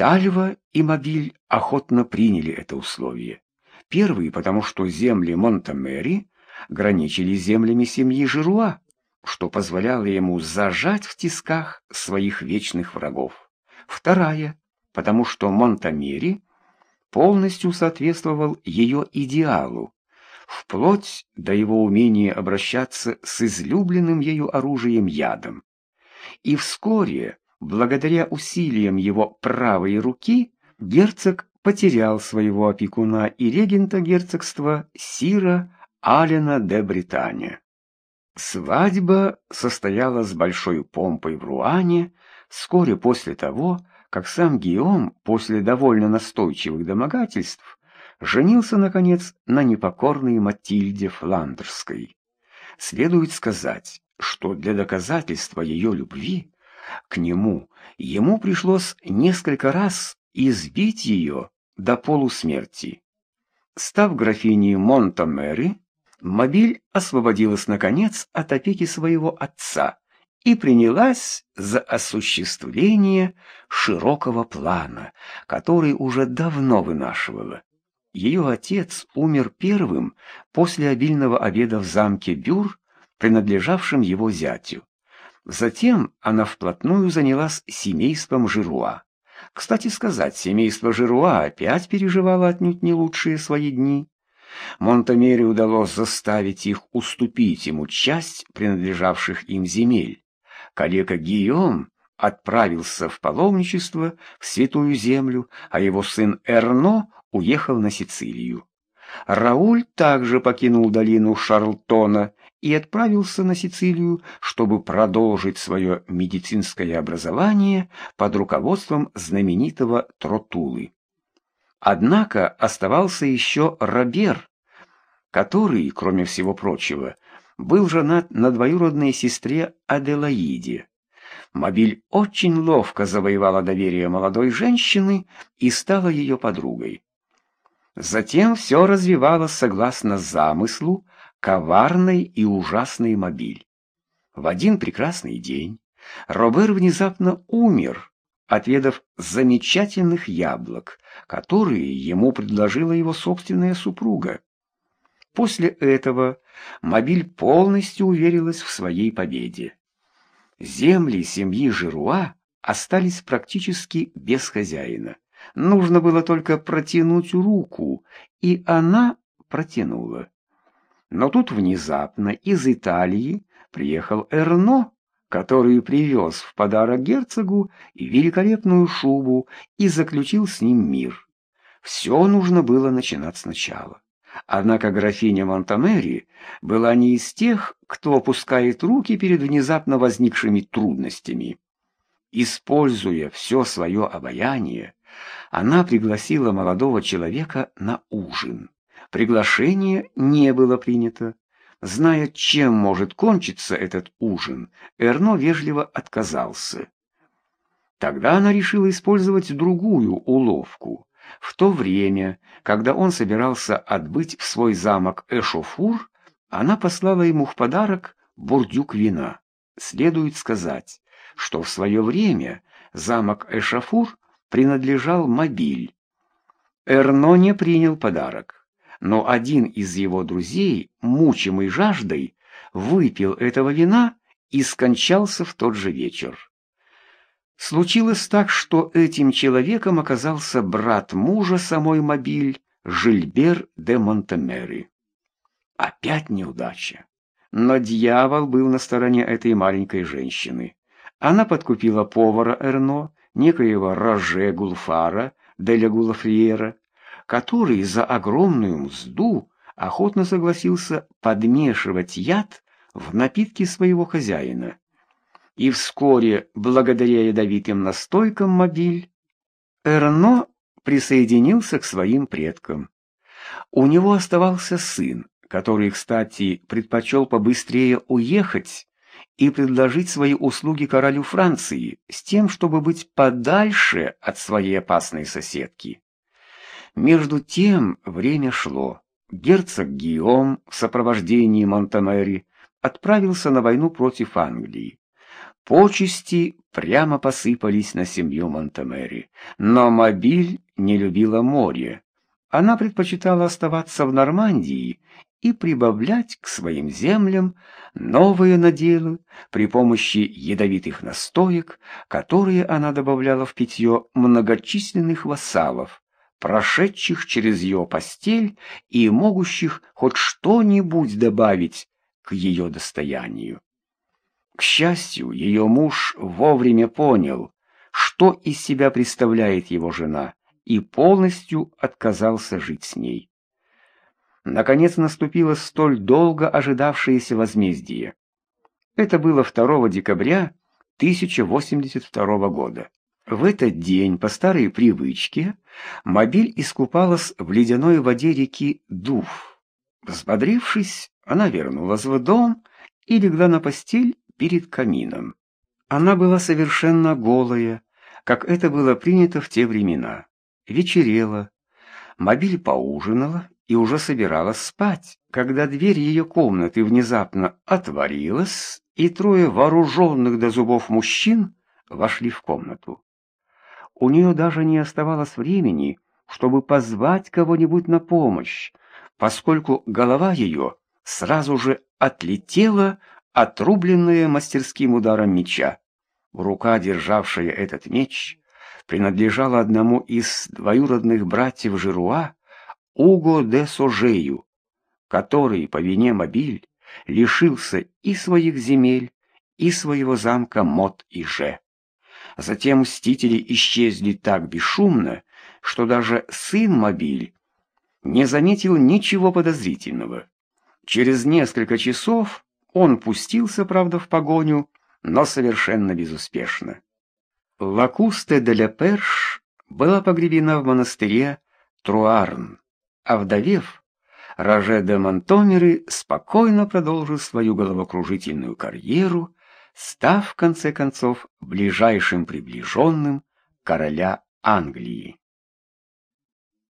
Тальва и Мобиль охотно приняли это условие. Первый, потому что земли Монтамери граничили землями семьи Жируа, что позволяло ему зажать в тисках своих вечных врагов. Вторая, потому что Монтамери полностью соответствовал ее идеалу, вплоть до его умения обращаться с излюбленным ею оружием ядом. И вскоре, благодаря усилиям его правой руки, герцог потерял своего опекуна и регента герцогства Сира Алена де Британия. Свадьба состоялась с большой помпой в Руане вскоре после того, как сам Гиом после довольно настойчивых домогательств женился, наконец, на непокорной Матильде Фландерской. Следует сказать, что для доказательства ее любви к нему ему пришлось несколько раз избить ее до полусмерти. Став графиней Монтомери, Мобиль освободилась, наконец, от опеки своего отца и принялась за осуществление широкого плана, который уже давно вынашивала. Ее отец умер первым после обильного обеда в замке Бюр, принадлежавшем его зятю. Затем она вплотную занялась семейством Жируа. Кстати сказать, семейство Жируа опять переживало отнюдь не лучшие свои дни. Монтамере удалось заставить их уступить ему часть принадлежавших им земель. Коллега Гийом отправился в паломничество в Святую Землю, а его сын Эрно уехал на Сицилию. Рауль также покинул долину Шарлтона и отправился на Сицилию, чтобы продолжить свое медицинское образование под руководством знаменитого Тротулы. Однако оставался еще Робер, который, кроме всего прочего, был женат на двоюродной сестре Аделаиде. Мобиль очень ловко завоевала доверие молодой женщины и стала ее подругой. Затем все развивалось согласно замыслу коварной и ужасной Мобиль. В один прекрасный день Робер внезапно умер, отведав замечательных яблок, которые ему предложила его собственная супруга. После этого Мобиль полностью уверилась в своей победе. Земли семьи Жируа остались практически без хозяина. Нужно было только протянуть руку, и она протянула. Но тут внезапно из Италии приехал Эрно, который привез в подарок герцогу великолепную шубу и заключил с ним мир. Все нужно было начинать сначала. Однако графиня Монтамери была не из тех, кто опускает руки перед внезапно возникшими трудностями. Используя все свое обаяние, она пригласила молодого человека на ужин. Приглашение не было принято. Зная, чем может кончиться этот ужин, Эрно вежливо отказался. Тогда она решила использовать другую уловку. В то время, когда он собирался отбыть в свой замок Эшофур, она послала ему в подарок бурдюк вина. Следует сказать, что в свое время замок Эшафур принадлежал Мобиль. Эрно не принял подарок, но один из его друзей, мучимый жаждой, выпил этого вина и скончался в тот же вечер. Случилось так, что этим человеком оказался брат мужа самой Мобиль, Жильбер де Монтемери. Опять неудача. Но дьявол был на стороне этой маленькой женщины. Она подкупила повара Эрно, некоего Роже Гулфара де ля Гулафриера, который за огромную мзду охотно согласился подмешивать яд в напитки своего хозяина и вскоре, благодаря ядовитым настойкам мобиль, Эрно присоединился к своим предкам. У него оставался сын, который, кстати, предпочел побыстрее уехать и предложить свои услуги королю Франции с тем, чтобы быть подальше от своей опасной соседки. Между тем время шло. Герцог Гийом в сопровождении Монтамери отправился на войну против Англии. Почести прямо посыпались на семью Монтемери, но Мобиль не любила море. Она предпочитала оставаться в Нормандии и прибавлять к своим землям новые наделы при помощи ядовитых настоек, которые она добавляла в питье многочисленных вассалов, прошедших через ее постель и могущих хоть что-нибудь добавить к ее достоянию. К счастью, ее муж вовремя понял, что из себя представляет его жена, и полностью отказался жить с ней. Наконец наступило столь долго ожидавшееся возмездие. Это было 2 декабря 1082 года. В этот день, по старой привычке, Мобиль искупалась в ледяной воде реки Дуф. Взбодрившись, она вернулась в дом и легла на постель перед камином. Она была совершенно голая, как это было принято в те времена. Вечерело. Мобиль поужинала и уже собиралась спать, когда дверь ее комнаты внезапно отворилась, и трое вооруженных до зубов мужчин вошли в комнату. У нее даже не оставалось времени, чтобы позвать кого-нибудь на помощь, поскольку голова ее сразу же отлетела, отрубленная мастерским ударом меча. Рука, державшая этот меч, принадлежала одному из двоюродных братьев Жируа, Уго де Сожею, который по вине Мобиль лишился и своих земель, и своего замка Мот Же. Затем мстители исчезли так бесшумно, что даже сын Мобиль не заметил ничего подозрительного. Через несколько часов он пустился, правда, в погоню, но совершенно безуспешно. Лакусте де ля Перш была погребена в монастыре Труарн, а вдовев, Роже де Монтомери спокойно продолжил свою головокружительную карьеру, став, в конце концов, ближайшим приближенным короля Англии.